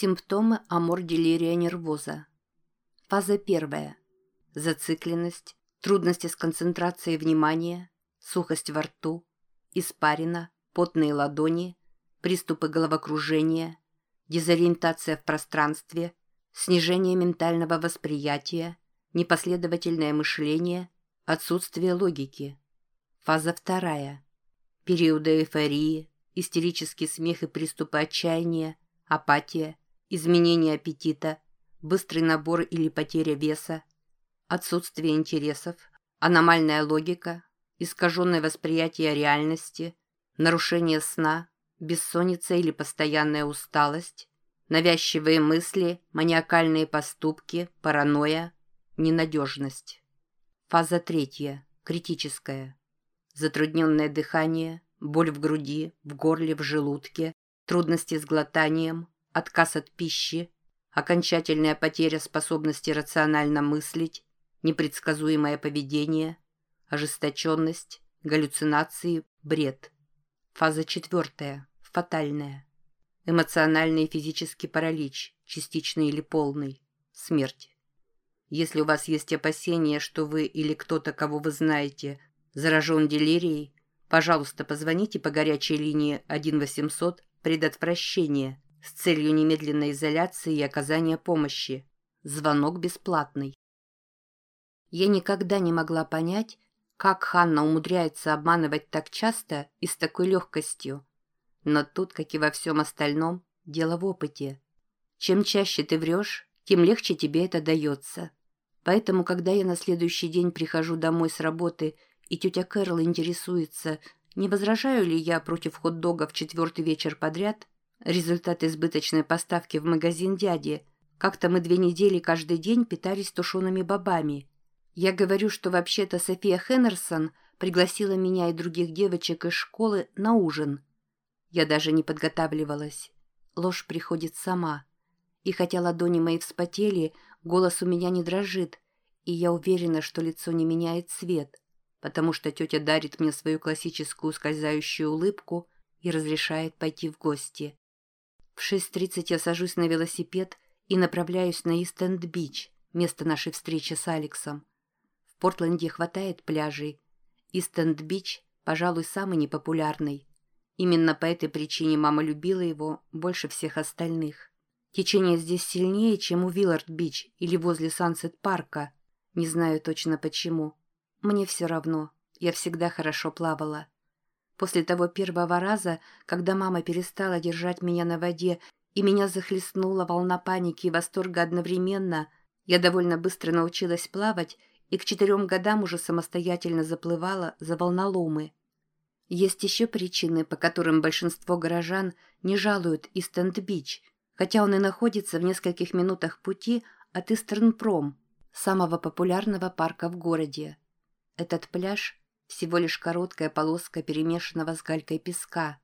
Симптомы амордилерия нервоза. Фаза первая. Зацикленность, трудности с концентрацией внимания, сухость во рту, испарина, потные ладони, приступы головокружения, дезориентация в пространстве, снижение ментального восприятия, непоследовательное мышление, отсутствие логики. Фаза вторая. Периоды эйфории, истерический смех и приступы отчаяния, апатия, изменение аппетита, быстрый набор или потеря веса, отсутствие интересов, аномальная логика, искаженное восприятие реальности, нарушение сна, бессонница или постоянная усталость, навязчивые мысли, маниакальные поступки, паранойя, ненадежность. Фаза третья, критическая. Затрудненное дыхание, боль в груди, в горле, в желудке, трудности с глотанием, отказ от пищи, окончательная потеря способности рационально мыслить, непредсказуемое поведение, ожесточенность, галлюцинации, бред. Фаза четвертая, фатальная. Эмоциональный и физический паралич, частичный или полный, смерть. Если у вас есть опасения, что вы или кто-то, кого вы знаете, заражен делирией, пожалуйста, позвоните по горячей линии 1 800 предотвращение с целью немедленной изоляции и оказания помощи. Звонок бесплатный. Я никогда не могла понять, как Ханна умудряется обманывать так часто и с такой легкостью. Но тут, как и во всем остальном, дело в опыте. Чем чаще ты врешь, тем легче тебе это дается. Поэтому, когда я на следующий день прихожу домой с работы, и тетя Кэрол интересуется, не возражаю ли я против хот-дога в четвертый вечер подряд, результат избыточной поставки в магазин дяди. Как-то мы две недели каждый день питались тушеными бобами. Я говорю, что вообще-то София Хеннерсон пригласила меня и других девочек из школы на ужин. Я даже не подготавливалась. Ложь приходит сама. И хотя ладони мои вспотели, голос у меня не дрожит, и я уверена, что лицо не меняет цвет потому что тетя дарит мне свою классическую ускользающую улыбку и разрешает пойти в гости. В 6.30 я сажусь на велосипед и направляюсь на Ист-Энд-Бич, место нашей встречи с Алексом. В Портленде хватает пляжей. Ист-Энд-Бич, пожалуй, самый непопулярный. Именно по этой причине мама любила его больше всех остальных. Течение здесь сильнее, чем у Виллард-Бич или возле Сансет-парка. Не знаю точно почему. Мне все равно. Я всегда хорошо плавала. После того первого раза, когда мама перестала держать меня на воде и меня захлестнула волна паники и восторга одновременно, я довольно быстро научилась плавать и к четырем годам уже самостоятельно заплывала за волноломы. Есть еще причины, по которым большинство горожан не жалуют Истенд-Бич, хотя он и находится в нескольких минутах пути от Истернпром, самого популярного парка в городе. Этот пляж – всего лишь короткая полоска перемешанного с галькой песка.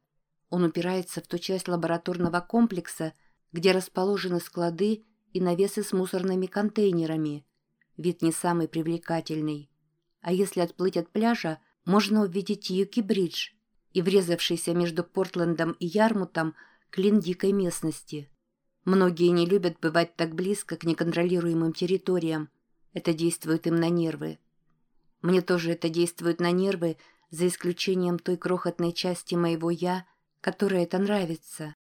Он упирается в ту часть лабораторного комплекса, где расположены склады и навесы с мусорными контейнерами. Вид не самый привлекательный. А если отплыть от пляжа, можно увидеть Юки-бридж и врезавшийся между Портлендом и Ярмутом клин дикой местности. Многие не любят бывать так близко к неконтролируемым территориям. Это действует им на нервы. Мне тоже это действует на нервы, за исключением той крохотной части моего «я», которой это нравится.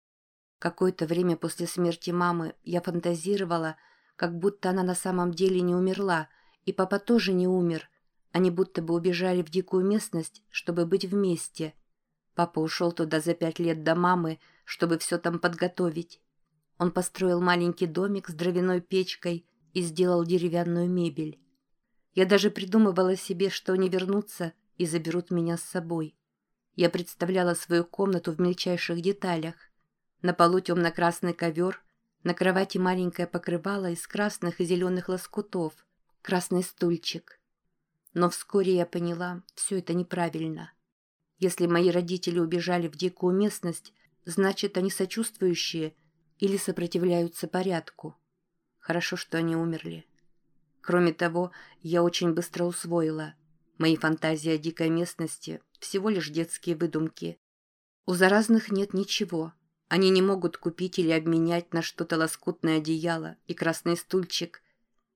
Какое-то время после смерти мамы я фантазировала, как будто она на самом деле не умерла, и папа тоже не умер. Они будто бы убежали в дикую местность, чтобы быть вместе. Папа ушел туда за пять лет до мамы, чтобы все там подготовить. Он построил маленький домик с дровяной печкой и сделал деревянную мебель. Я даже придумывала себе, что они вернутся и заберут меня с собой. Я представляла свою комнату в мельчайших деталях. На полу темно-красный ковер, на кровати маленькое покрывало из красных и зеленых лоскутов, красный стульчик. Но вскоре я поняла, все это неправильно. Если мои родители убежали в дикую местность, значит, они сочувствующие или сопротивляются порядку. Хорошо, что они умерли. Кроме того, я очень быстро усвоила. Мои фантазии о дикой местности – всего лишь детские выдумки. У заразных нет ничего. Они не могут купить или обменять на что-то лоскутное одеяло и красный стульчик.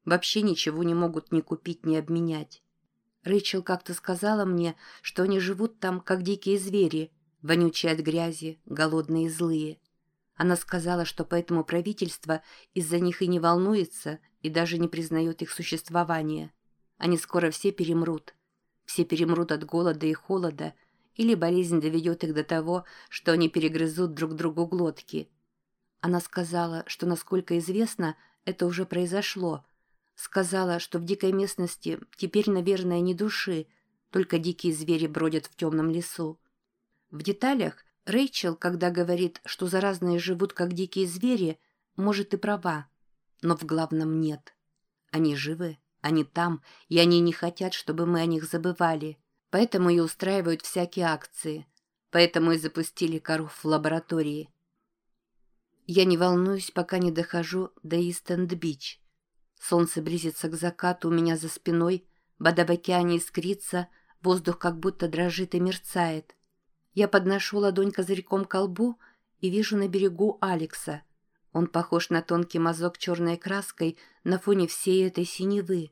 Вообще ничего не могут ни купить, ни обменять. Рэйчел как-то сказала мне, что они живут там, как дикие звери, вонючие от грязи, голодные и злые. Она сказала, что поэтому правительство из-за них и не волнуется, и даже не признает их существование. Они скоро все перемрут. Все перемрут от голода и холода, или болезнь доведет их до того, что они перегрызут друг другу глотки. Она сказала, что, насколько известно, это уже произошло. Сказала, что в дикой местности теперь, наверное, не души, только дикие звери бродят в темном лесу. В деталях Рэйчел, когда говорит, что заразные живут как дикие звери, может и права, но в главном нет. Они живы, они там, и они не хотят, чтобы мы о них забывали. Поэтому и устраивают всякие акции. Поэтому и запустили коров в лаборатории. Я не волнуюсь, пока не дохожу до Истенд-Бич. Солнце близится к закату у меня за спиной, вода в океане искрится, воздух как будто дрожит и мерцает. Я подношу ладонь козырьком к колбу и вижу на берегу Алекса. Он похож на тонкий мазок черной краской на фоне всей этой синевы.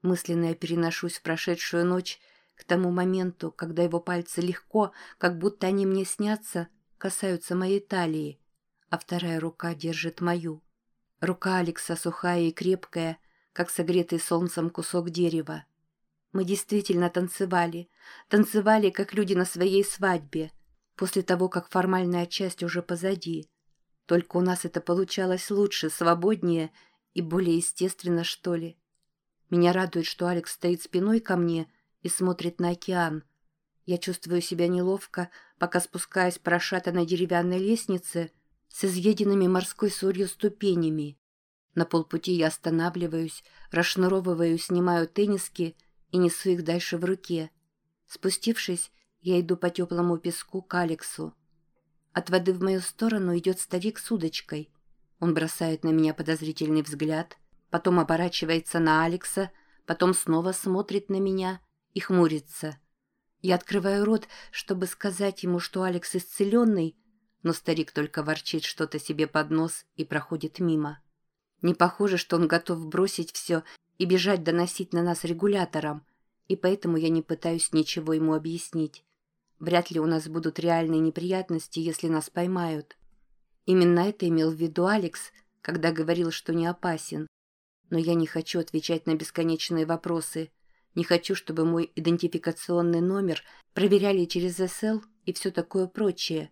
Мысленно я переношусь в прошедшую ночь к тому моменту, когда его пальцы легко, как будто они мне снятся, касаются моей талии, а вторая рука держит мою. Рука Алекса сухая и крепкая, как согретый солнцем кусок дерева. Мы действительно танцевали. Танцевали, как люди на своей свадьбе. После того, как формальная часть уже позади. Только у нас это получалось лучше, свободнее и более естественно, что ли. Меня радует, что Алекс стоит спиной ко мне и смотрит на океан. Я чувствую себя неловко, пока спускаюсь по расшатанной деревянной лестнице с изъеденными морской солью ступенями. На полпути я останавливаюсь, расшнуровываю, снимаю тенниски — и несу их дальше в руке. Спустившись, я иду по теплому песку к Алексу. От воды в мою сторону идет старик с удочкой. Он бросает на меня подозрительный взгляд, потом оборачивается на Алекса, потом снова смотрит на меня и хмурится. Я открываю рот, чтобы сказать ему, что Алекс исцеленный, но старик только ворчит что-то себе под нос и проходит мимо. Не похоже, что он готов бросить все и бежать доносить на нас регулятором, и поэтому я не пытаюсь ничего ему объяснить. Вряд ли у нас будут реальные неприятности, если нас поймают. Именно это имел в виду Алекс, когда говорил, что не опасен. Но я не хочу отвечать на бесконечные вопросы. Не хочу, чтобы мой идентификационный номер проверяли через СЛ и все такое прочее.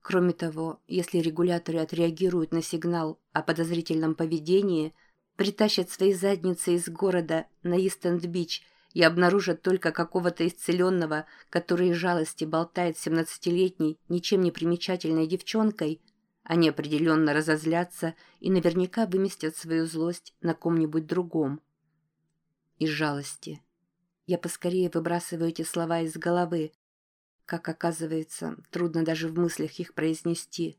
Кроме того, если регуляторы отреагируют на сигнал о подозрительном поведении – притащат свои задницы из города на Ист-Энд-Бич и обнаружат только какого-то исцеленного, который из жалости болтает семнадцатилетней, ничем не примечательной девчонкой, они определенно разозлятся и наверняка выместят свою злость на ком-нибудь другом. Из жалости. Я поскорее выбрасываю эти слова из головы. Как оказывается, трудно даже в мыслях их произнести.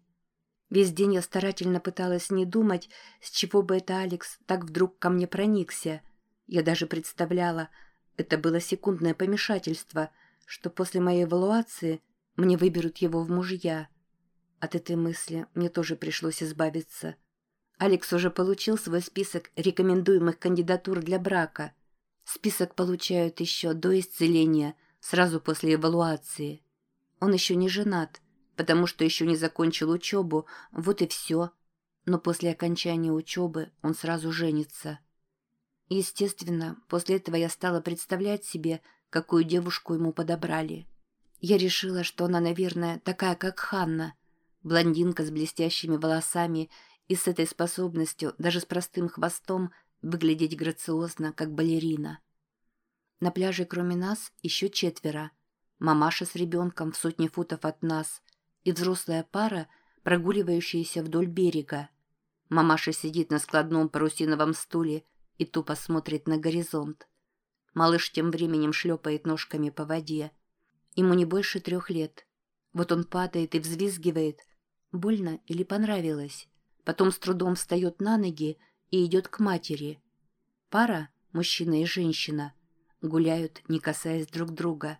Весь день я старательно пыталась не думать, с чего бы это Алекс так вдруг ко мне проникся. Я даже представляла, это было секундное помешательство, что после моей эвалуации мне выберут его в мужья. От этой мысли мне тоже пришлось избавиться. Алекс уже получил свой список рекомендуемых кандидатур для брака. Список получают еще до исцеления, сразу после эвалуации. Он еще не женат, потому что еще не закончил учебу, вот и все. Но после окончания учебы он сразу женится. Естественно, после этого я стала представлять себе, какую девушку ему подобрали. Я решила, что она, наверное, такая, как Ханна, блондинка с блестящими волосами и с этой способностью, даже с простым хвостом, выглядеть грациозно, как балерина. На пляже кроме нас еще четверо. Мамаша с ребенком в сотне футов от нас, и взрослая пара, прогуливающаяся вдоль берега. Мамаша сидит на складном парусиновом стуле и тупо смотрит на горизонт. Малыш тем временем шлепает ножками по воде. Ему не больше трех лет. Вот он падает и взвизгивает. Больно или понравилось? Потом с трудом встает на ноги и идет к матери. Пара, мужчина и женщина, гуляют, не касаясь друг друга.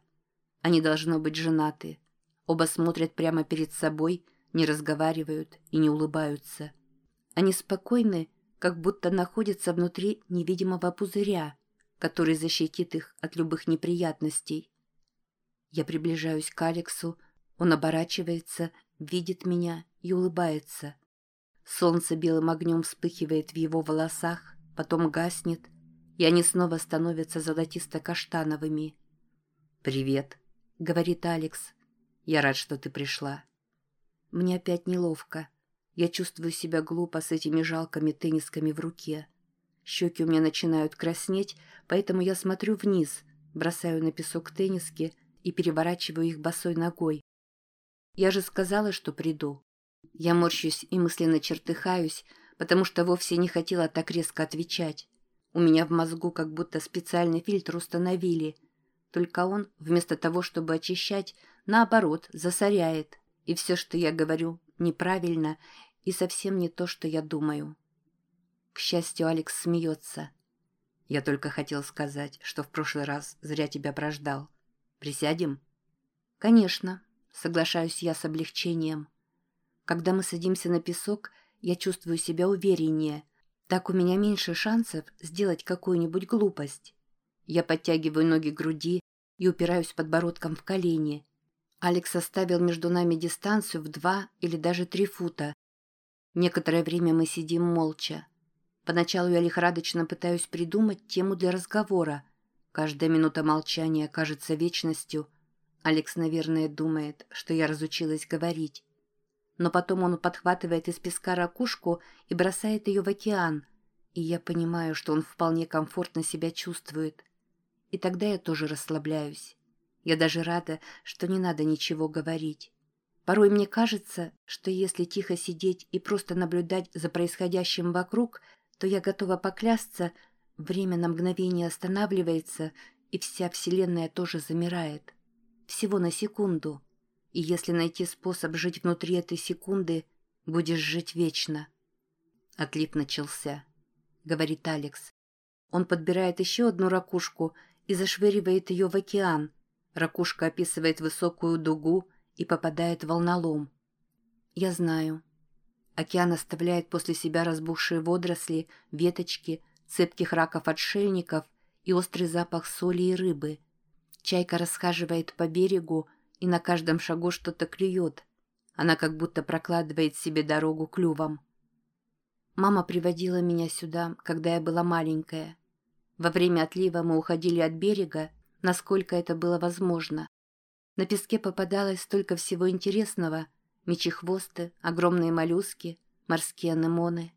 Они должно быть женаты. Оба смотрят прямо перед собой, не разговаривают и не улыбаются. Они спокойны, как будто находятся внутри невидимого пузыря, который защитит их от любых неприятностей. Я приближаюсь к Алексу, он оборачивается, видит меня и улыбается. Солнце белым огнем вспыхивает в его волосах, потом гаснет, и они снова становятся золотисто-каштановыми. «Привет», — говорит Алекс. «Я рад, что ты пришла». Мне опять неловко. Я чувствую себя глупо с этими жалкими теннисками в руке. Щеки у меня начинают краснеть, поэтому я смотрю вниз, бросаю на песок тенниски и переворачиваю их босой ногой. Я же сказала, что приду. Я морщусь и мысленно чертыхаюсь, потому что вовсе не хотела так резко отвечать. У меня в мозгу как будто специальный фильтр установили. Только он, вместо того, чтобы очищать, наоборот, засоряет и все, что я говорю, неправильно и совсем не то, что я думаю. К счастью, Алекс смеется. Я только хотел сказать, что в прошлый раз зря тебя прождал. Присядем? Конечно, соглашаюсь я с облегчением. Когда мы садимся на песок, я чувствую себя увереннее. Так у меня меньше шансов сделать какую-нибудь глупость. Я подтягиваю ноги к груди и упираюсь подбородком в колени – Алекс оставил между нами дистанцию в два или даже три фута. Некоторое время мы сидим молча. Поначалу я лихорадочно пытаюсь придумать тему для разговора. Каждая минута молчания кажется вечностью. Алекс, наверное, думает, что я разучилась говорить. Но потом он подхватывает из песка ракушку и бросает ее в океан. И я понимаю, что он вполне комфортно себя чувствует. И тогда я тоже расслабляюсь. Я даже рада, что не надо ничего говорить. Порой мне кажется, что если тихо сидеть и просто наблюдать за происходящим вокруг, то я готова поклясться, время на мгновение останавливается, и вся Вселенная тоже замирает. Всего на секунду. И если найти способ жить внутри этой секунды, будешь жить вечно. Отлив начался, говорит Алекс. Он подбирает еще одну ракушку и зашвыривает ее в океан, Ракушка описывает высокую дугу и попадает в волнолом. Я знаю. Океан оставляет после себя разбухшие водоросли, веточки, цепких раков-отшельников и острый запах соли и рыбы. Чайка расхаживает по берегу и на каждом шагу что-то клюет. Она как будто прокладывает себе дорогу клювом. Мама приводила меня сюда, когда я была маленькая. Во время отлива мы уходили от берега насколько это было возможно. На песке попадалось столько всего интересного. Мечехвосты, огромные моллюски, морские анемоны.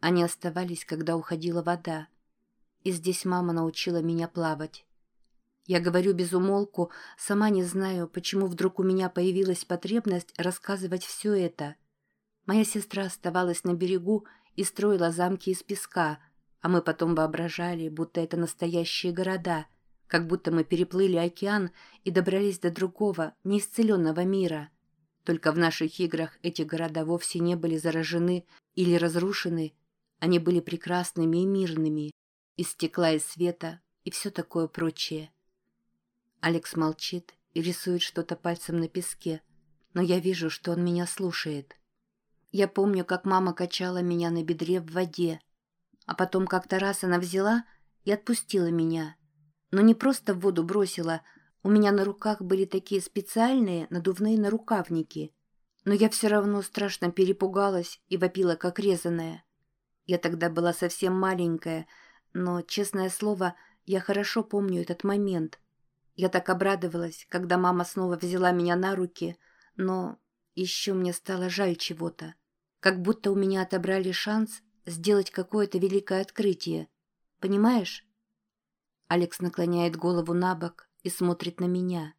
Они оставались, когда уходила вода. И здесь мама научила меня плавать. Я говорю без умолку, сама не знаю, почему вдруг у меня появилась потребность рассказывать все это. Моя сестра оставалась на берегу и строила замки из песка, а мы потом воображали, будто это настоящие города — как будто мы переплыли океан и добрались до другого, неисцеленного мира. Только в наших играх эти города вовсе не были заражены или разрушены, они были прекрасными и мирными, из стекла и света и все такое прочее. Алекс молчит и рисует что-то пальцем на песке, но я вижу, что он меня слушает. Я помню, как мама качала меня на бедре в воде, а потом как-то раз она взяла и отпустила меня – но не просто в воду бросила. У меня на руках были такие специальные надувные нарукавники. Но я все равно страшно перепугалась и вопила, как резаная. Я тогда была совсем маленькая, но, честное слово, я хорошо помню этот момент. Я так обрадовалась, когда мама снова взяла меня на руки, но еще мне стало жаль чего-то. Как будто у меня отобрали шанс сделать какое-то великое открытие. Понимаешь? Алекс наклоняет голову на бок и смотрит на меня.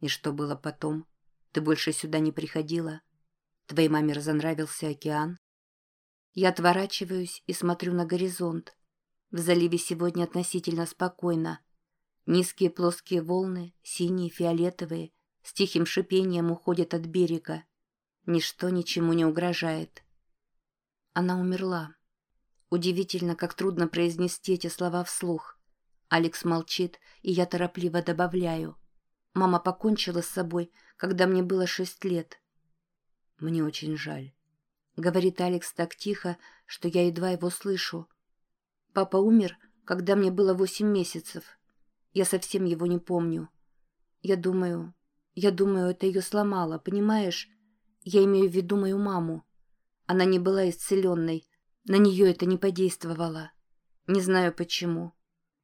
И что было потом? Ты больше сюда не приходила? Твоей маме разонравился океан? Я отворачиваюсь и смотрю на горизонт. В заливе сегодня относительно спокойно. Низкие плоские волны, синие, фиолетовые, с тихим шипением уходят от берега. Ничто ничему не угрожает. Она умерла. Удивительно, как трудно произнести эти слова вслух. Алекс молчит, и я торопливо добавляю. Мама покончила с собой, когда мне было шесть лет. Мне очень жаль. Говорит Алекс так тихо, что я едва его слышу. Папа умер, когда мне было восемь месяцев. Я совсем его не помню. Я думаю, я думаю, это ее сломало, понимаешь? Я имею в виду мою маму. Она не была исцеленной. На нее это не подействовало. Не знаю почему.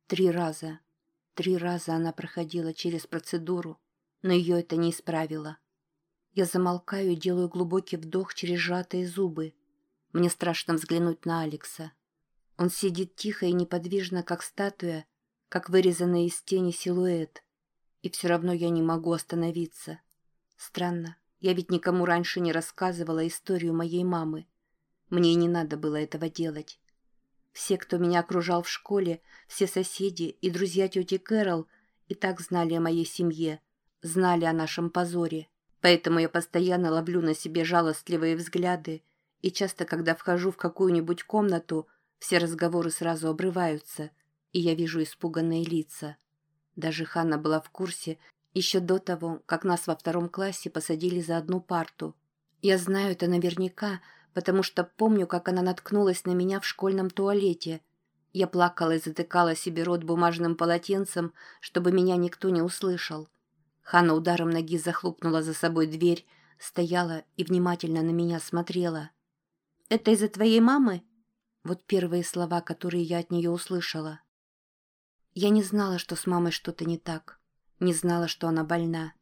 Три раза. Три раза она проходила через процедуру, но ее это не исправило. Я замолкаю и делаю глубокий вдох через сжатые зубы. Мне страшно взглянуть на Алекса. Он сидит тихо и неподвижно, как статуя, как вырезанный из тени силуэт. И все равно я не могу остановиться. Странно, я ведь никому раньше не рассказывала историю моей мамы. Мне не надо было этого делать. Все, кто меня окружал в школе, все соседи и друзья тети Кэрол и так знали о моей семье, знали о нашем позоре. Поэтому я постоянно ловлю на себе жалостливые взгляды, и часто, когда вхожу в какую-нибудь комнату, все разговоры сразу обрываются, и я вижу испуганные лица. Даже Ханна была в курсе еще до того, как нас во втором классе посадили за одну парту. Я знаю это наверняка, потому что помню, как она наткнулась на меня в школьном туалете. Я плакала и затыкала себе рот бумажным полотенцем, чтобы меня никто не услышал. Ханна ударом ноги захлопнула за собой дверь, стояла и внимательно на меня смотрела. «Это из-за твоей мамы?» Вот первые слова, которые я от нее услышала. Я не знала, что с мамой что-то не так. Не знала, что она больна.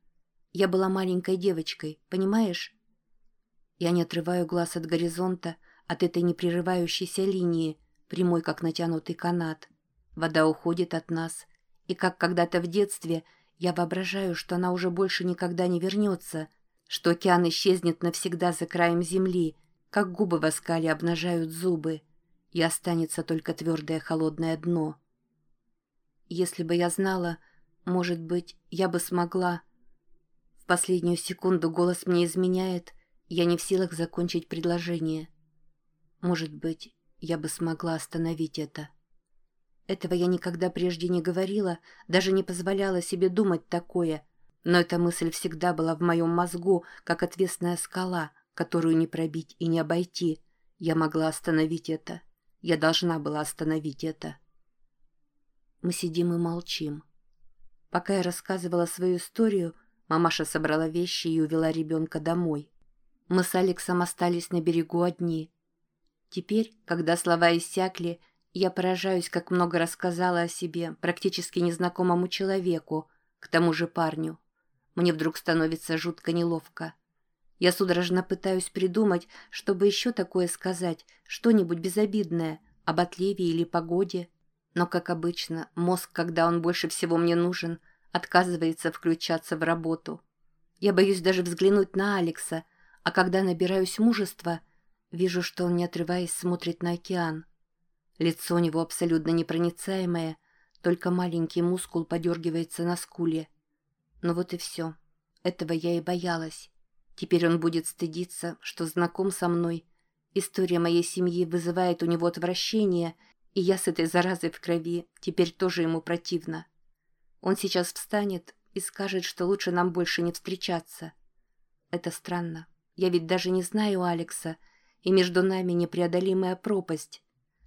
Я была маленькой девочкой, понимаешь? Я не отрываю глаз от горизонта, от этой непрерывающейся линии, прямой, как натянутый канат. Вода уходит от нас, и как когда-то в детстве я воображаю, что она уже больше никогда не вернется, что океан исчезнет навсегда за краем земли, как губы в оскале обнажают зубы, и останется только твердое холодное дно. Если бы я знала, может быть, я бы смогла... В последнюю секунду голос мне изменяет, я не в силах закончить предложение. Может быть, я бы смогла остановить это. Этого я никогда прежде не говорила, даже не позволяла себе думать такое, но эта мысль всегда была в моем мозгу, как отвесная скала, которую не пробить и не обойти. Я могла остановить это. Я должна была остановить это. Мы сидим и молчим. Пока я рассказывала свою историю, мамаша собрала вещи и увела ребенка домой. Мы с Алексом остались на берегу одни. Теперь, когда слова иссякли, я поражаюсь, как много рассказала о себе практически незнакомому человеку, к тому же парню. Мне вдруг становится жутко неловко. Я судорожно пытаюсь придумать, чтобы еще такое сказать, что-нибудь безобидное, об отливе или погоде. Но, как обычно, мозг, когда он больше всего мне нужен, отказывается включаться в работу. Я боюсь даже взглянуть на Алекса, а когда набираюсь мужества, вижу, что он, не отрываясь, смотрит на океан. Лицо у него абсолютно непроницаемое, только маленький мускул подергивается на скуле. Но вот и все. Этого я и боялась. Теперь он будет стыдиться, что знаком со мной. История моей семьи вызывает у него отвращение — и я с этой заразой в крови теперь тоже ему противна. Он сейчас встанет и скажет, что лучше нам больше не встречаться. Это странно. Я ведь даже не знаю Алекса, и между нами непреодолимая пропасть.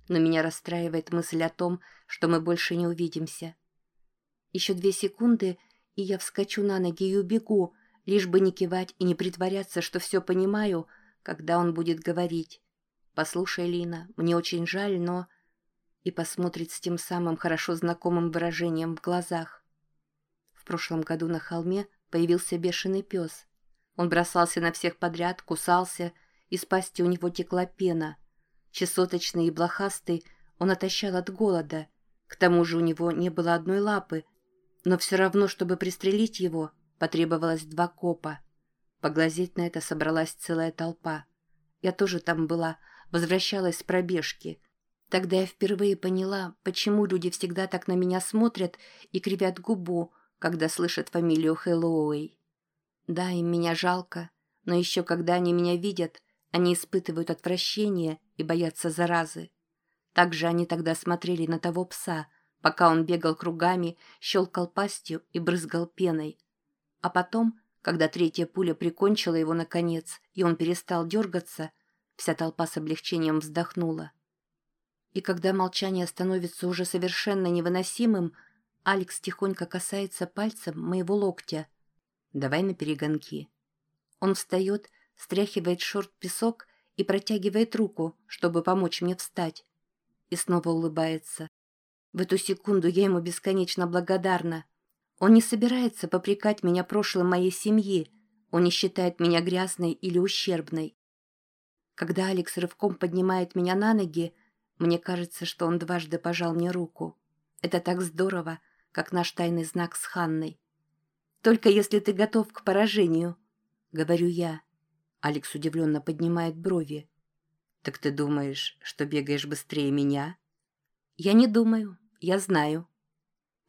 Но меня расстраивает мысль о том, что мы больше не увидимся. Еще две секунды, и я вскочу на ноги и убегу, лишь бы не кивать и не притворяться, что все понимаю, когда он будет говорить. «Послушай, Лина, мне очень жаль, но...» и посмотрит с тем самым хорошо знакомым выражением в глазах. В прошлом году на холме появился бешеный пес. Он бросался на всех подряд, кусался, из пасти у него текла пена. Чесоточный и блохастый он отощал от голода. К тому же у него не было одной лапы, но все равно, чтобы пристрелить его, потребовалось два копа. Поглазеть на это собралась целая толпа. Я тоже там была, возвращалась с пробежки — Тогда я впервые поняла, почему люди всегда так на меня смотрят и кривят губу, когда слышат фамилию Хэллоуэй. Да, им меня жалко, но еще когда они меня видят, они испытывают отвращение и боятся заразы. Так же они тогда смотрели на того пса, пока он бегал кругами, щелкал пастью и брызгал пеной. А потом, Когда третья пуля прикончила его наконец, и он перестал дергаться, вся толпа с облегчением вздохнула. И когда молчание становится уже совершенно невыносимым, Алекс тихонько касается пальцем моего локтя. «Давай на перегонки». Он встает, стряхивает шорт песок и протягивает руку, чтобы помочь мне встать. И снова улыбается. В эту секунду я ему бесконечно благодарна. Он не собирается попрекать меня прошлым моей семьи. Он не считает меня грязной или ущербной. Когда Алекс рывком поднимает меня на ноги, мне кажется, что он дважды пожал мне руку. Это так здорово, как наш тайный знак с Ханной. «Только если ты готов к поражению», — говорю я. Алекс удивленно поднимает брови. «Так ты думаешь, что бегаешь быстрее меня?» «Я не думаю. Я знаю».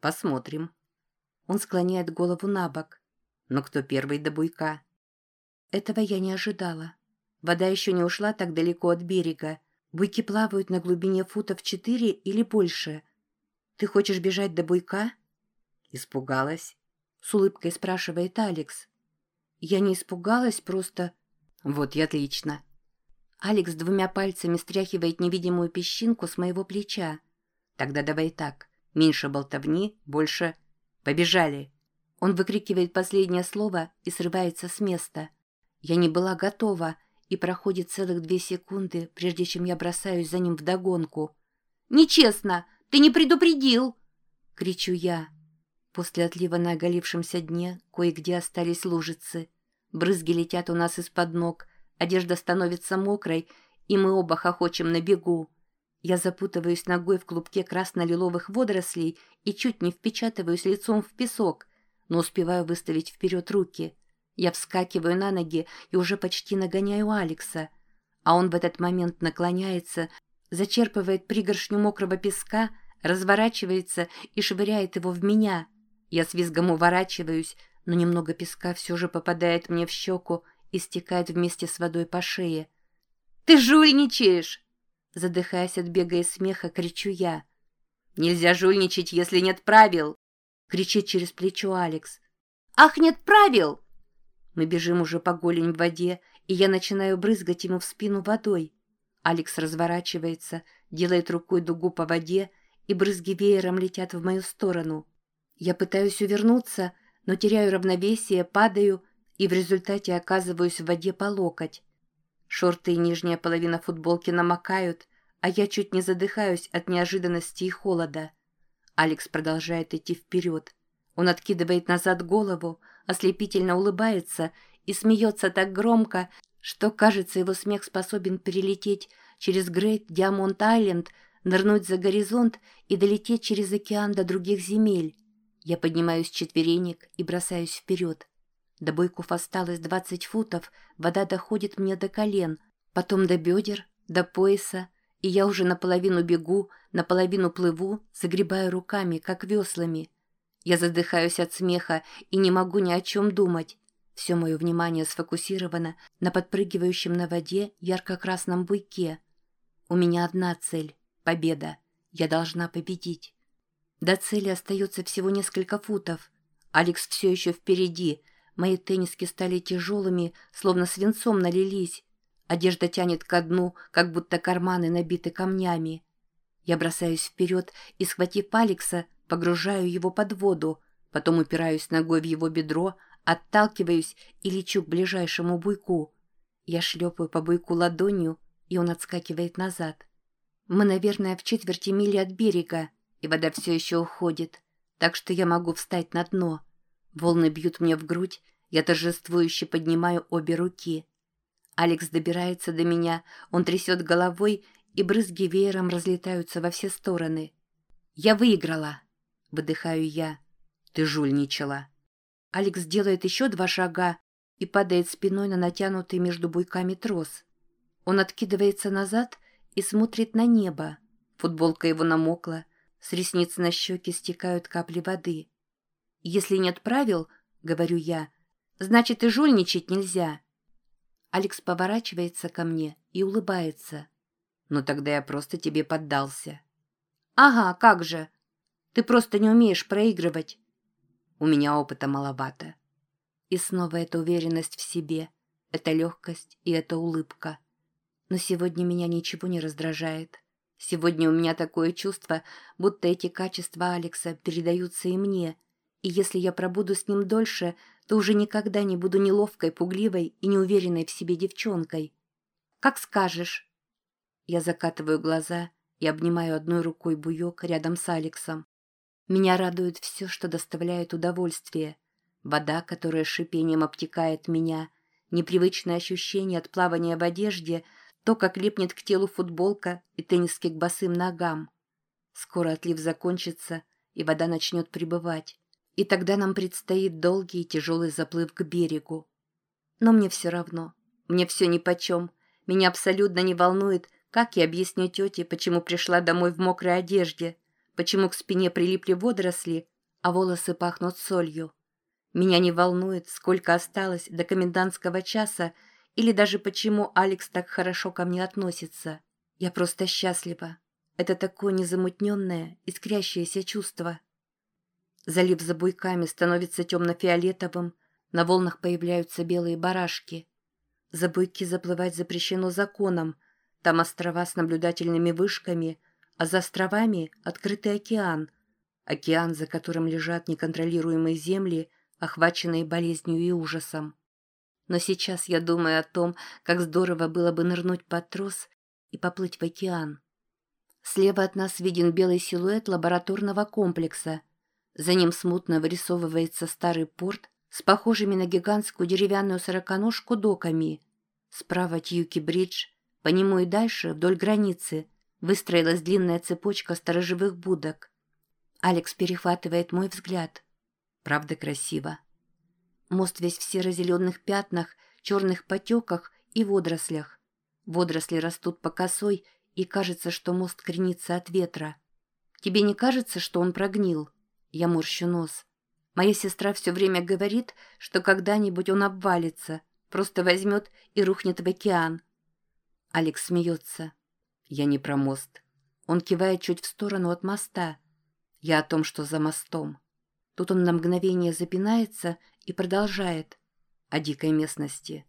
«Посмотрим». Он склоняет голову на бок. «Но кто первый до буйка?» Этого я не ожидала. Вода еще не ушла так далеко от берега. Буйки плавают на глубине футов четыре или больше. «Ты хочешь бежать до буйка?» «Испугалась?» С улыбкой спрашивает Алекс. «Я не испугалась, просто...» «Вот и отлично». Алекс двумя пальцами стряхивает невидимую песчинку с моего плеча. «Тогда давай так. Меньше болтовни, больше...» «Побежали!» Он выкрикивает последнее слово и срывается с места. Я не была готова, и проходит целых две секунды, прежде чем я бросаюсь за ним вдогонку. «Нечестно! Ты не предупредил!» — кричу я. После отлива на оголившемся дне кое-где остались лужицы. Брызги летят у нас из-под ног, одежда становится мокрой, и мы оба хохочем на бегу. Я запутываюсь ногой в клубке красно-лиловых водорослей и чуть не впечатываюсь лицом в песок, но успеваю выставить вперед руки. Я вскакиваю на ноги и уже почти нагоняю Алекса, а он в этот момент наклоняется, зачерпывает пригоршню мокрого песка, разворачивается и швыряет его в меня. Я с визгом уворачиваюсь, но немного песка все же попадает мне в щеку и стекает вместе с водой по шее. «Ты жульничаешь!» Задыхаясь от бега и смеха, кричу я. «Нельзя жульничать, если нет правил!» Кричит через плечо Алекс. «Ах, нет правил!» Мы бежим уже по голень в воде, и я начинаю брызгать ему в спину водой. Алекс разворачивается, делает рукой дугу по воде, и брызги веером летят в мою сторону. Я пытаюсь увернуться, но теряю равновесие, падаю и в результате оказываюсь в воде по локоть. Шорты и нижняя половина футболки намокают, а я чуть не задыхаюсь от неожиданности и холода. Алекс продолжает идти вперед. Он откидывает назад голову, ослепительно улыбается и смеется так громко, что, кажется, его смех способен перелететь через Грейт Диамонт-Айленд, нырнуть за горизонт и долететь через океан до других земель. Я поднимаюсь с четверенек и бросаюсь вперед. До бойков осталось двадцать футов, вода доходит мне до колен, потом до бедер, до пояса, и я уже наполовину бегу, наполовину плыву, загребая руками, как веслами. Я задыхаюсь от смеха и не могу ни о чем думать. Все мое внимание сфокусировано на подпрыгивающем на воде ярко-красном буйке. У меня одна цель — победа. Я должна победить. До цели остается всего несколько футов. Алекс все еще впереди — Мои тенниски стали тяжелыми, словно свинцом налились. Одежда тянет ко дну, как будто карманы набиты камнями. Я бросаюсь вперед и, схватив Алекса, погружаю его под воду, потом упираюсь ногой в его бедро, отталкиваюсь и лечу к ближайшему буйку. Я шлепаю по буйку ладонью, и он отскакивает назад. Мы, наверное, в четверти мили от берега, и вода все еще уходит, так что я могу встать на дно. Волны бьют мне в грудь, я торжествующе поднимаю обе руки. Алекс добирается до меня, он трясет головой, и брызги веером разлетаются во все стороны. «Я выиграла!» — выдыхаю я. «Ты жульничала!» Алекс делает еще два шага и падает спиной на натянутый между буйками трос. Он откидывается назад и смотрит на небо. Футболка его намокла, с ресниц на щеки стекают капли воды. «Если нет правил, — говорю я, — значит и жульничать нельзя». Алекс поворачивается ко мне и улыбается. «Ну тогда я просто тебе поддался». «Ага, как же. Ты просто не умеешь проигрывать». «У меня опыта маловато». И снова эта уверенность в себе, эта легкость и эта улыбка. Но сегодня меня ничего не раздражает. Сегодня у меня такое чувство, будто эти качества Алекса передаются и мне, и если я пробуду с ним дольше, то уже никогда не буду неловкой, пугливой и неуверенной в себе девчонкой. «Как скажешь». Я закатываю глаза и обнимаю одной рукой буек рядом с Алексом. Меня радует все, что доставляет удовольствие. Вода, которая шипением обтекает меня, непривычное ощущение от плавания в одежде, то, как липнет к телу футболка и тенниски к босым ногам. Скоро отлив закончится, и вода начнет прибывать. И тогда нам предстоит долгий и тяжелый заплыв к берегу. Но мне все равно. Мне все нипочем. Меня абсолютно не волнует, как я объясню тете, почему пришла домой в мокрой одежде, почему к спине прилипли водоросли, а волосы пахнут солью. Меня не волнует, сколько осталось до комендантского часа или даже почему Алекс так хорошо ко мне относится. Я просто счастлива. Это такое незамутненное, искрящееся чувство. Залив за буйками становится темно-фиолетовым, на волнах появляются белые барашки. За буйки заплывать запрещено законом, там острова с наблюдательными вышками, а за островами открытый океан. Океан, за которым лежат неконтролируемые земли, охваченные болезнью и ужасом. Но сейчас я думаю о том, как здорово было бы нырнуть под трос и поплыть в океан. Слева от нас виден белый силуэт лабораторного комплекса. За ним смутно вырисовывается старый порт с похожими на гигантскую деревянную сороконожку доками. Справа Тьюки-бридж, по нему и дальше, вдоль границы, выстроилась длинная цепочка сторожевых будок. Алекс перехватывает мой взгляд. Правда красиво. Мост весь в серо-зеленых пятнах, черных потеках и водорослях. Водоросли растут по косой, и кажется, что мост кренится от ветра. Тебе не кажется, что он прогнил? Я морщу нос. Моя сестра все время говорит, что когда-нибудь он обвалится, просто возьмет и рухнет в океан. Алекс смеется. Я не про мост. Он кивает чуть в сторону от моста. Я о том, что за мостом. Тут он на мгновение запинается и продолжает. О дикой местности.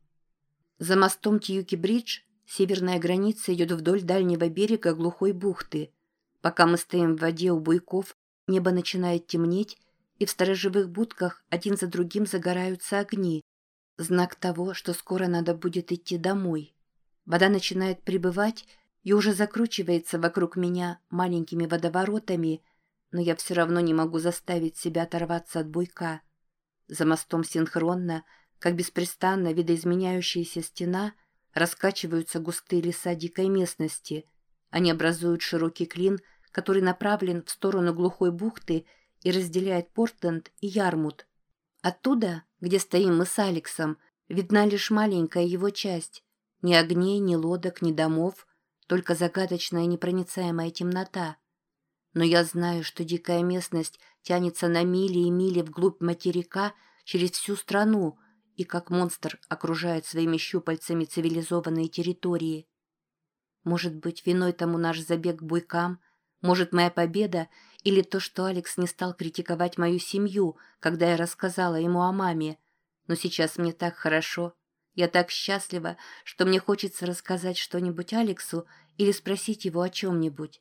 За мостом Тьюки-Бридж северная граница идет вдоль дальнего берега глухой бухты. Пока мы стоим в воде у буйков, небо начинает темнеть, и в сторожевых будках один за другим загораются огни. Знак того, что скоро надо будет идти домой. Вода начинает прибывать и уже закручивается вокруг меня маленькими водоворотами, но я все равно не могу заставить себя оторваться от буйка. За мостом синхронно, как беспрестанно видоизменяющаяся стена, раскачиваются густые леса дикой местности. Они образуют широкий клин, который направлен в сторону глухой бухты и разделяет Портленд и Ярмут. Оттуда, где стоим мы с Алексом, видна лишь маленькая его часть, ни огней, ни лодок, ни домов, только загадочная непроницаемая темнота. Но я знаю, что дикая местность тянется на мили и мили вглубь материка через всю страну и как монстр окружает своими щупальцами цивилизованные территории. Может быть, виной тому наш забег к буйкам, может, моя победа или то, что Алекс не стал критиковать мою семью, когда я рассказала ему о маме. Но сейчас мне так хорошо, я так счастлива, что мне хочется рассказать что-нибудь Алексу или спросить его о чем-нибудь.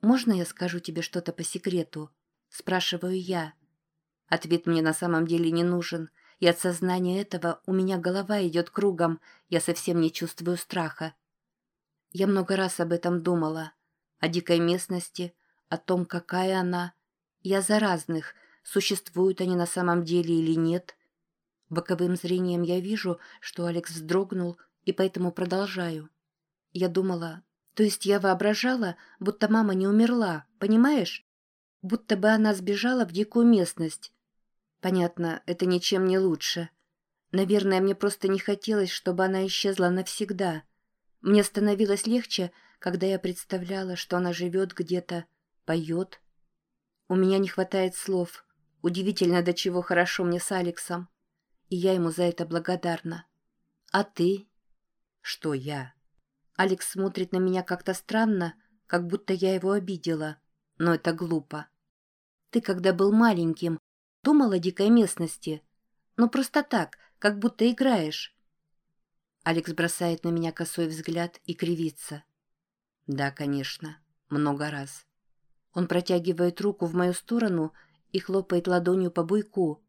«Можно я скажу тебе что-то по секрету?» – спрашиваю я. Ответ мне на самом деле не нужен, и от сознания этого у меня голова идет кругом, я совсем не чувствую страха. Я много раз об этом думала. О дикой местности, о том, какая она. Я за разных, существуют они на самом деле или нет – Боковым зрением я вижу, что Алекс вздрогнул, и поэтому продолжаю. Я думала, то есть я воображала, будто мама не умерла, понимаешь? Будто бы она сбежала в дикую местность. Понятно, это ничем не лучше. Наверное, мне просто не хотелось, чтобы она исчезла навсегда. Мне становилось легче, когда я представляла, что она живет где-то, поет. У меня не хватает слов. Удивительно, до чего хорошо мне с Алексом и я ему за это благодарна. А ты? Что я? Алекс смотрит на меня как-то странно, как будто я его обидела. Но это глупо. Ты, когда был маленьким, думал о дикой местности? Ну, просто так, как будто играешь». Алекс бросает на меня косой взгляд и кривится. «Да, конечно, много раз». Он протягивает руку в мою сторону и хлопает ладонью по буйку.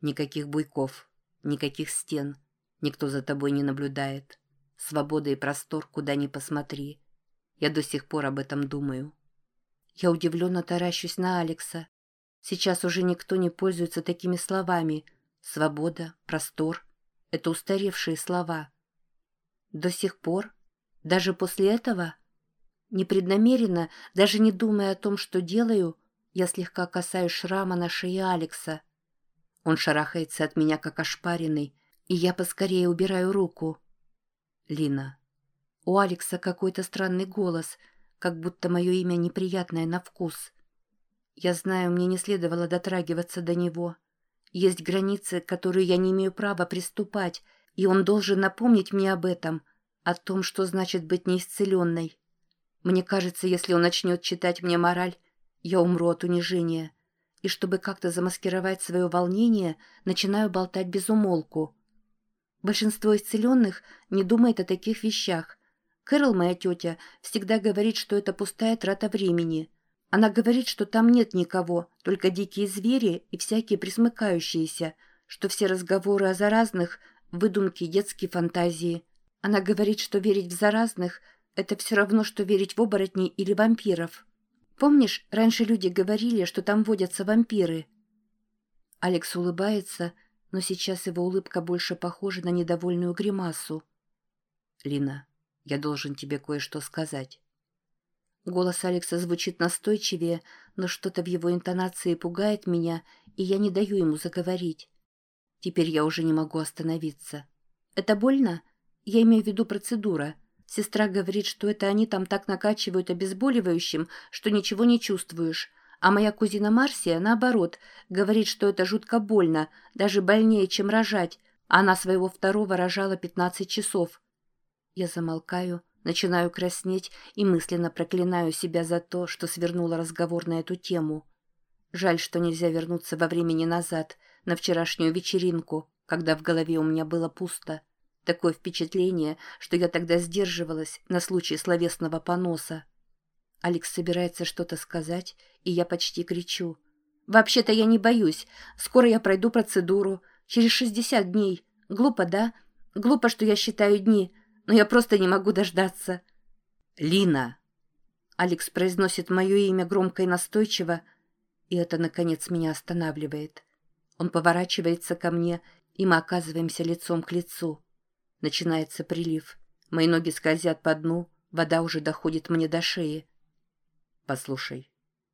Никаких буйков, никаких стен, никто за тобой не наблюдает. Свобода и простор, куда ни посмотри. Я до сих пор об этом думаю. Я удивленно таращусь на Алекса. Сейчас уже никто не пользуется такими словами. Свобода, простор — это устаревшие слова. До сих пор? Даже после этого? Непреднамеренно, даже не думая о том, что делаю, я слегка касаюсь шрама на шее Алекса. Он шарахается от меня, как ошпаренный, и я поскорее убираю руку. Лина. У Алекса какой-то странный голос, как будто мое имя неприятное на вкус. Я знаю, мне не следовало дотрагиваться до него. Есть границы, которые я не имею права приступать, и он должен напомнить мне об этом, о том, что значит быть неисцеленной. Мне кажется, если он начнет читать мне мораль, я умру от унижения. И чтобы как-то замаскировать свое волнение, начинаю болтать без умолку. Большинство исцеленных не думает о таких вещах. Кэрол, моя тетя, всегда говорит, что это пустая трата времени. Она говорит, что там нет никого, только дикие звери и всякие присмыкающиеся, что все разговоры о заразных – выдумки детские фантазии. Она говорит, что верить в заразных – это все равно, что верить в оборотней или вампиров. Помнишь, раньше люди говорили, что там водятся вампиры?» Алекс улыбается, но сейчас его улыбка больше похожа на недовольную гримасу. «Лина, я должен тебе кое-что сказать». Голос Алекса звучит настойчивее, но что-то в его интонации пугает меня, и я не даю ему заговорить. Теперь я уже не могу остановиться. «Это больно? Я имею в виду процедура». Сестра говорит, что это они там так накачивают обезболивающим, что ничего не чувствуешь. А моя кузина Марсия, наоборот, говорит, что это жутко больно, даже больнее, чем рожать. Она своего второго рожала 15 часов. Я замолкаю, начинаю краснеть и мысленно проклинаю себя за то, что свернула разговор на эту тему. Жаль, что нельзя вернуться во времени назад, на вчерашнюю вечеринку, когда в голове у меня было пусто. Такое впечатление, что я тогда сдерживалась на случай словесного поноса. Алекс собирается что-то сказать, и я почти кричу. «Вообще-то я не боюсь. Скоро я пройду процедуру. Через шестьдесят дней. Глупо, да? Глупо, что я считаю дни, но я просто не могу дождаться». «Лина!» Алекс произносит мое имя громко и настойчиво, и это, наконец, меня останавливает. Он поворачивается ко мне, и мы оказываемся лицом к лицу. Начинается прилив. Мои ноги скользят по дну, вода уже доходит мне до шеи. Послушай,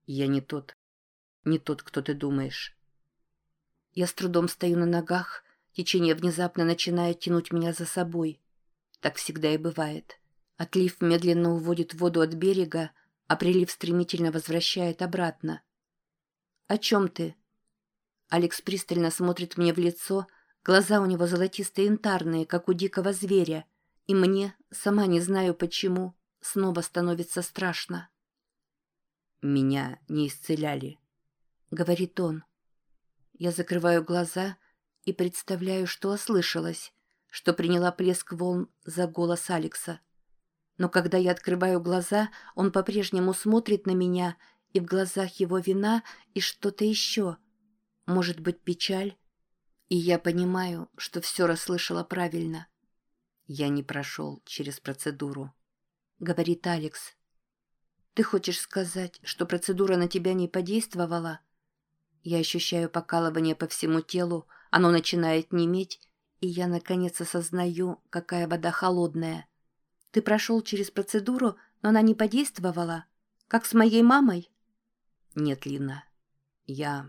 я не тот, не тот, кто ты думаешь. Я с трудом стою на ногах, течение внезапно начинает тянуть меня за собой. Так всегда и бывает. Отлив медленно уводит воду от берега, а прилив стремительно возвращает обратно. «О чем ты?» Алекс пристально смотрит мне в лицо, Глаза у него золотисто-янтарные, как у дикого зверя. И мне, сама не знаю почему, снова становится страшно. «Меня не исцеляли», — говорит он. Я закрываю глаза и представляю, что ослышалась, что приняла плеск волн за голос Алекса. Но когда я открываю глаза, он по-прежнему смотрит на меня, и в глазах его вина и что-то еще. Может быть, печаль? И я понимаю, что все расслышала правильно. Я не прошел через процедуру, говорит Алекс. Ты хочешь сказать, что процедура на тебя не подействовала? Я ощущаю покалывание по всему телу, оно начинает неметь, и я наконец осознаю, какая вода холодная. Ты прошел через процедуру, но она не подействовала? Как с моей мамой? Нет, Лина. Я...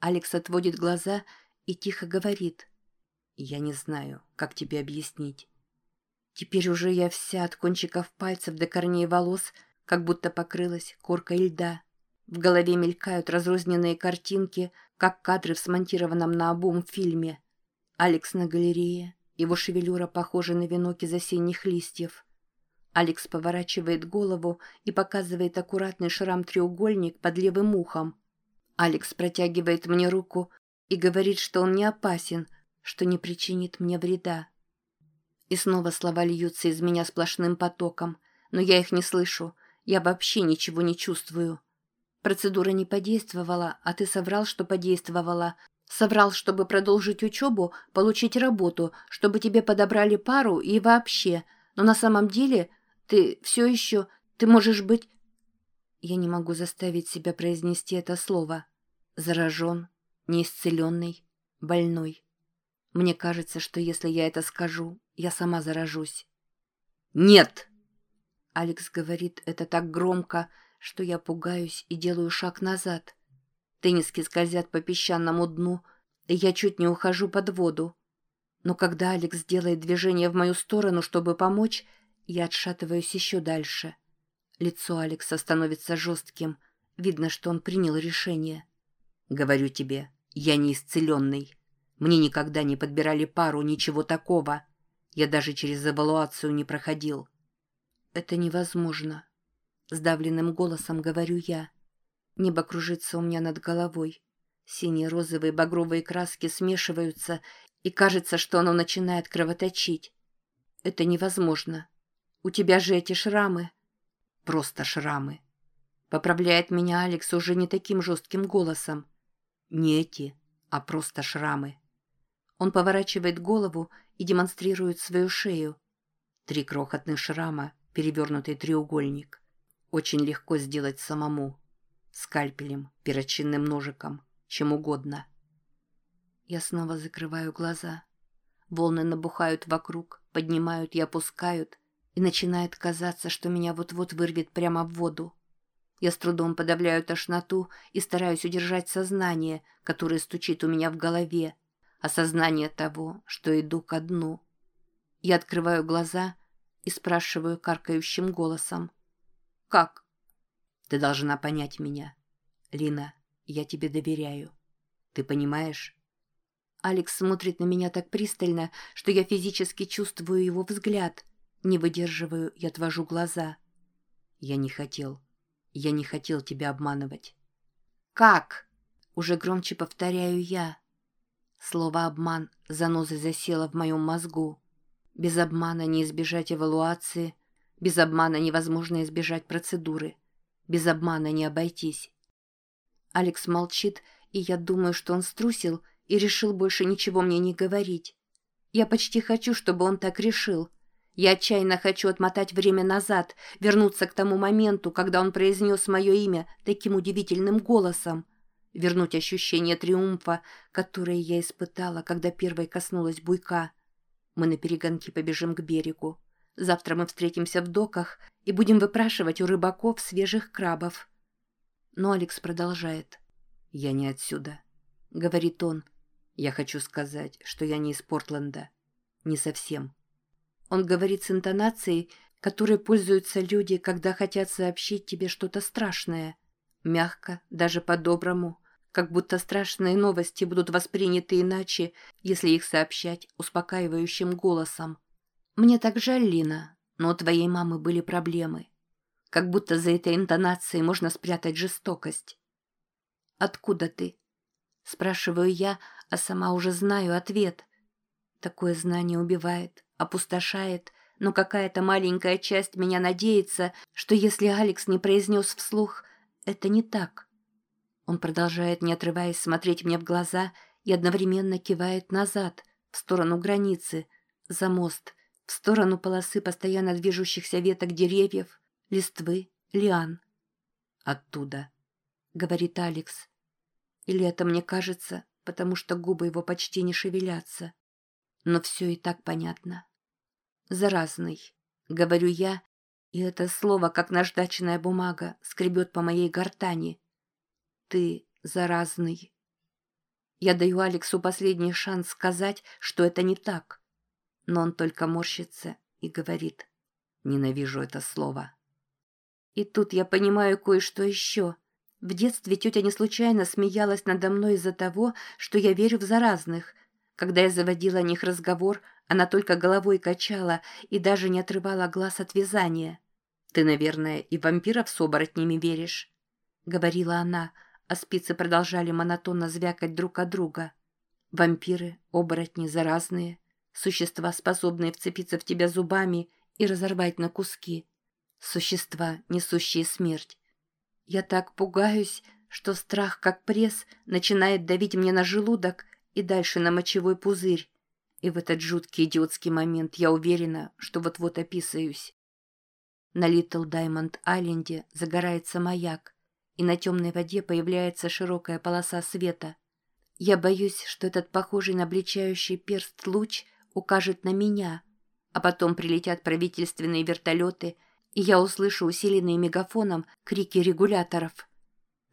Алекс отводит глаза и тихо говорит. «Я не знаю, как тебе объяснить». Теперь уже я вся от кончиков пальцев до корней волос, как будто покрылась коркой льда. В голове мелькают разрозненные картинки, как кадры в смонтированном на обум фильме. Алекс на галерее, его шевелюра похожа на венок из осенних листьев. Алекс поворачивает голову и показывает аккуратный шрам-треугольник под левым ухом. Алекс протягивает мне руку, и говорит, что он не опасен, что не причинит мне вреда. И снова слова льются из меня сплошным потоком, но я их не слышу, я вообще ничего не чувствую. Процедура не подействовала, а ты соврал, что подействовала. Соврал, чтобы продолжить учебу, получить работу, чтобы тебе подобрали пару и вообще. Но на самом деле ты все еще... Ты можешь быть... Я не могу заставить себя произнести это слово. Заражен, неисцеленный, больной. Мне кажется, что если я это скажу, я сама заражусь. «Нет!» Алекс говорит это так громко, что я пугаюсь и делаю шаг назад. Тенниски скользят по песчаному дну, и я чуть не ухожу под воду. Но когда Алекс делает движение в мою сторону, чтобы помочь, я отшатываюсь еще дальше. Лицо Алекса становится жестким. Видно, что он принял решение. «Говорю тебе, я не исцеленный. Мне никогда не подбирали пару, ничего такого. Я даже через эвалуацию не проходил». «Это невозможно», — сдавленным голосом говорю я. Небо кружится у меня над головой. Синие, розовые, багровые краски смешиваются, и кажется, что оно начинает кровоточить. Это невозможно. У тебя же эти шрамы. Просто шрамы. Поправляет меня Алекс уже не таким жестким голосом. Не эти, а просто шрамы. Он поворачивает голову и демонстрирует свою шею. Три крохотных шрама, перевернутый треугольник. Очень легко сделать самому. Скальпелем, перочинным ножиком, чем угодно. Я снова закрываю глаза. Волны набухают вокруг, поднимают и опускают, и начинает казаться, что меня вот-вот вырвет прямо в воду. Я с трудом подавляю тошноту и стараюсь удержать сознание, которое стучит у меня в голове, осознание того, что иду ко дну. Я открываю глаза и спрашиваю каркающим голосом. «Как?» «Ты должна понять меня. Лина, я тебе доверяю. Ты понимаешь?» Алекс смотрит на меня так пристально, что я физически чувствую его взгляд. Не выдерживаю и отвожу глаза. «Я не хотел. Я не хотел тебя обманывать». «Как?» Уже громче повторяю я. Слово «обман» занозой засело в моем мозгу. Без обмана не избежать эвалуации, без обмана невозможно избежать процедуры, без обмана не обойтись. Алекс молчит, и я думаю, что он струсил и решил больше ничего мне не говорить. Я почти хочу, чтобы он так решил. Я отчаянно хочу отмотать время назад, вернуться к тому моменту, когда он произнес мое имя таким удивительным голосом вернуть ощущение триумфа, которое я испытала, когда первой коснулась буйка. Мы на перегонки побежим к берегу. Завтра мы встретимся в доках и будем выпрашивать у рыбаков свежих крабов. Но Алекс продолжает. «Я не отсюда», — говорит он. «Я хочу сказать, что я не из Портленда. Не совсем». Он говорит с интонацией, которой пользуются люди, когда хотят сообщить тебе что-то страшное. Мягко, даже по-доброму как будто страшные новости будут восприняты иначе, если их сообщать успокаивающим голосом. «Мне так жаль, Лина, но у твоей мамы были проблемы. Как будто за этой интонацией можно спрятать жестокость». «Откуда ты?» Спрашиваю я, а сама уже знаю ответ. Такое знание убивает, опустошает, но какая-то маленькая часть меня надеется, что если Алекс не произнес вслух «это не так», он продолжает, не отрываясь, смотреть мне в глаза и одновременно кивает назад, в сторону границы, за мост, в сторону полосы постоянно движущихся веток деревьев, листвы, лиан. «Оттуда», — говорит Алекс. Или это мне кажется, потому что губы его почти не шевелятся. Но все и так понятно. «Заразный», — говорю я, и это слово, как наждачная бумага, скребет по моей гортани — ты заразный. Я даю Алексу последний шанс сказать, что это не так. Но он только морщится и говорит. Ненавижу это слово. И тут я понимаю кое-что еще. В детстве тетя не случайно смеялась надо мной из-за того, что я верю в заразных. Когда я заводила о них разговор, она только головой качала и даже не отрывала глаз от вязания. «Ты, наверное, и вампиров с оборотнями веришь», — говорила она, — а спицы продолжали монотонно звякать друг от друга. Вампиры, оборотни, заразные, существа, способные вцепиться в тебя зубами и разорвать на куски. Существа, несущие смерть. Я так пугаюсь, что страх, как пресс, начинает давить мне на желудок и дальше на мочевой пузырь. И в этот жуткий идиотский момент я уверена, что вот-вот описаюсь. На Литл Даймонд Айленде загорается маяк, и на темной воде появляется широкая полоса света. Я боюсь, что этот похожий на обличающий перст луч укажет на меня, а потом прилетят правительственные вертолеты, и я услышу усиленные мегафоном крики регуляторов.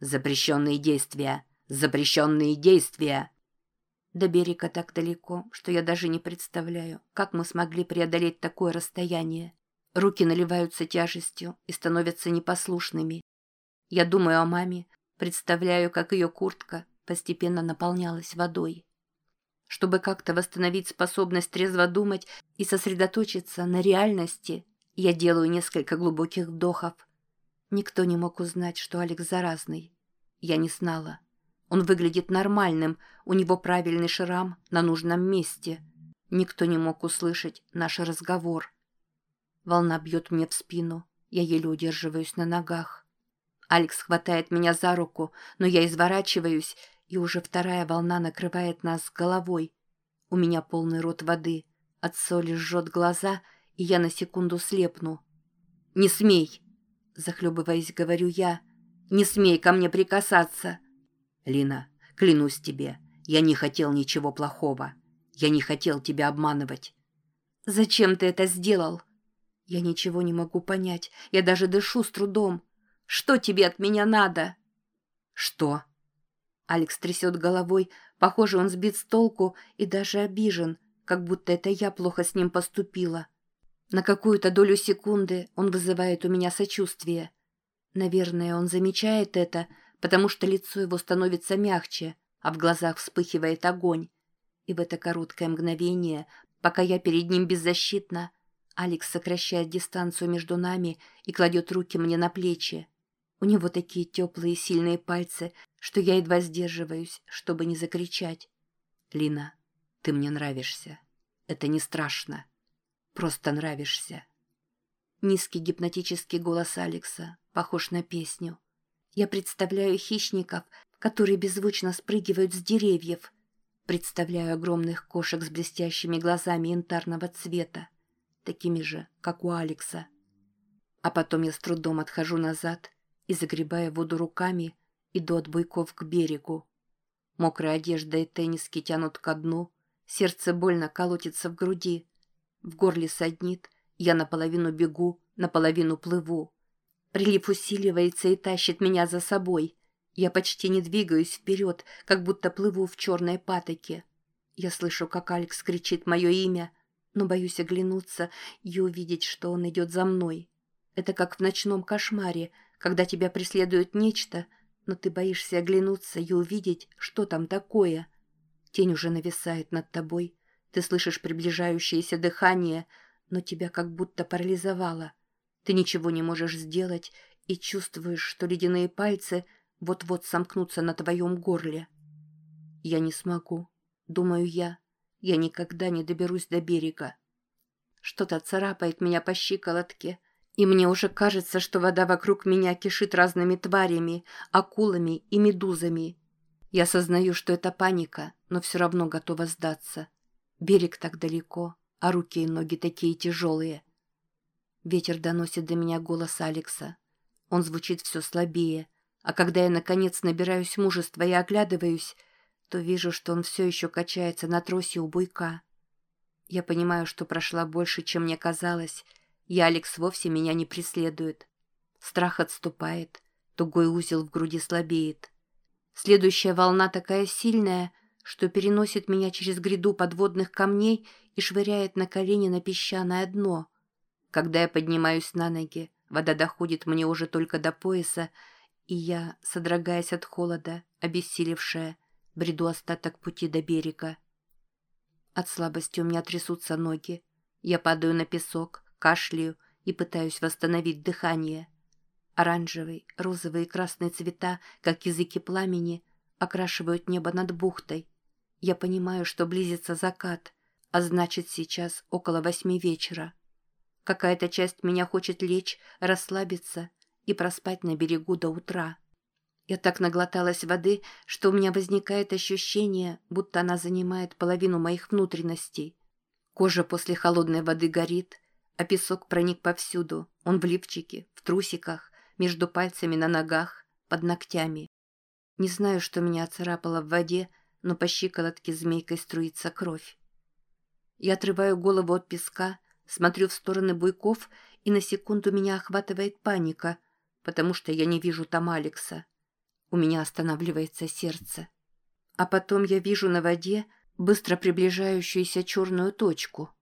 «Запрещенные действия! Запрещенные действия!» До берега так далеко, что я даже не представляю, как мы смогли преодолеть такое расстояние. Руки наливаются тяжестью и становятся непослушными. Я думаю о маме, представляю, как ее куртка постепенно наполнялась водой. Чтобы как-то восстановить способность трезво думать и сосредоточиться на реальности, я делаю несколько глубоких вдохов. Никто не мог узнать, что Алекс заразный. Я не знала. Он выглядит нормальным, у него правильный шрам на нужном месте. Никто не мог услышать наш разговор. Волна бьет мне в спину, я еле удерживаюсь на ногах. Алекс хватает меня за руку, но я изворачиваюсь, и уже вторая волна накрывает нас головой. У меня полный рот воды, от соли жжет глаза, и я на секунду слепну. «Не смей!» — захлебываясь, говорю я. «Не смей ко мне прикасаться!» Лина, клянусь тебе, я не хотел ничего плохого. Я не хотел тебя обманывать. Зачем ты это сделал? Я ничего не могу понять. Я даже дышу с трудом. Что тебе от меня надо? Что? Алекс трясет головой. Похоже, он сбит с толку и даже обижен, как будто это я плохо с ним поступила. На какую-то долю секунды он вызывает у меня сочувствие. Наверное, он замечает это, потому что лицо его становится мягче, а в глазах вспыхивает огонь. И в это короткое мгновение, пока я перед ним беззащитна, Алекс сокращает дистанцию между нами и кладет руки мне на плечи. У него такие теплые сильные пальцы, что я едва сдерживаюсь, чтобы не закричать. «Лина, ты мне нравишься. Это не страшно. Просто нравишься». Низкий гипнотический голос Алекса похож на песню. Я представляю хищников, которые беззвучно спрыгивают с деревьев. Представляю огромных кошек с блестящими глазами янтарного цвета, такими же, как у Алекса. А потом я с трудом отхожу назад и, загребая воду руками, иду от буйков к берегу. Мокрая одежда и тенниски тянут ко дну, сердце больно колотится в груди. В горле саднит, я наполовину бегу, наполовину плыву. Прилив усиливается и тащит меня за собой. Я почти не двигаюсь вперед, как будто плыву в черной патоке. Я слышу, как Алекс кричит мое имя, но боюсь оглянуться и увидеть, что он идет за мной. Это как в ночном кошмаре, когда тебя преследует нечто, но ты боишься оглянуться и увидеть, что там такое. Тень уже нависает над тобой. Ты слышишь приближающееся дыхание, но тебя как будто парализовало. Ты ничего не можешь сделать и чувствуешь, что ледяные пальцы вот-вот сомкнутся на твоем горле. Я не смогу, думаю я. Я никогда не доберусь до берега. Что-то царапает меня по щиколотке, и мне уже кажется, что вода вокруг меня кишит разными тварями, акулами и медузами. Я сознаю, что это паника, но все равно готова сдаться. Берег так далеко, а руки и ноги такие тяжелые — Ветер доносит до меня голос Алекса. Он звучит все слабее, а когда я, наконец, набираюсь мужества и оглядываюсь, то вижу, что он все еще качается на тросе у буйка. Я понимаю, что прошла больше, чем мне казалось, и Алекс вовсе меня не преследует. Страх отступает, тугой узел в груди слабеет. Следующая волна такая сильная, что переносит меня через гряду подводных камней и швыряет на колени на песчаное дно — когда я поднимаюсь на ноги, вода доходит мне уже только до пояса, и я, содрогаясь от холода, обессилевшая, бреду остаток пути до берега. От слабости у меня трясутся ноги. Я падаю на песок, кашляю и пытаюсь восстановить дыхание. Оранжевый, розовый и красный цвета, как языки пламени, окрашивают небо над бухтой. Я понимаю, что близится закат, а значит сейчас около восьми вечера. Какая-то часть меня хочет лечь, расслабиться и проспать на берегу до утра. Я так наглоталась воды, что у меня возникает ощущение, будто она занимает половину моих внутренностей. Кожа после холодной воды горит, а песок проник повсюду. Он в лифчике, в трусиках, между пальцами на ногах, под ногтями. Не знаю, что меня оцарапало в воде, но по щиколотке змейкой струится кровь. Я отрываю голову от песка, смотрю в стороны буйков, и на секунду меня охватывает паника, потому что я не вижу там Алекса. У меня останавливается сердце. А потом я вижу на воде быстро приближающуюся черную точку.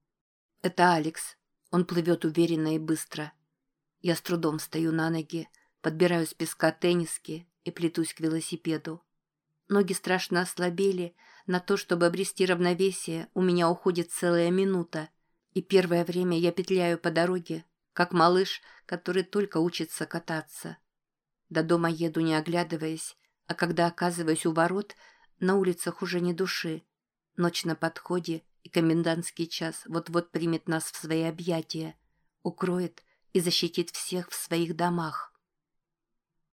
Это Алекс. Он плывет уверенно и быстро. Я с трудом встаю на ноги, подбираю с песка тенниски и плетусь к велосипеду. Ноги страшно ослабели, на то, чтобы обрести равновесие, у меня уходит целая минута, и первое время я петляю по дороге, как малыш, который только учится кататься. До дома еду не оглядываясь, а когда оказываюсь у ворот, на улицах уже не души. Ночь на подходе, и комендантский час вот-вот примет нас в свои объятия, укроет и защитит всех в своих домах.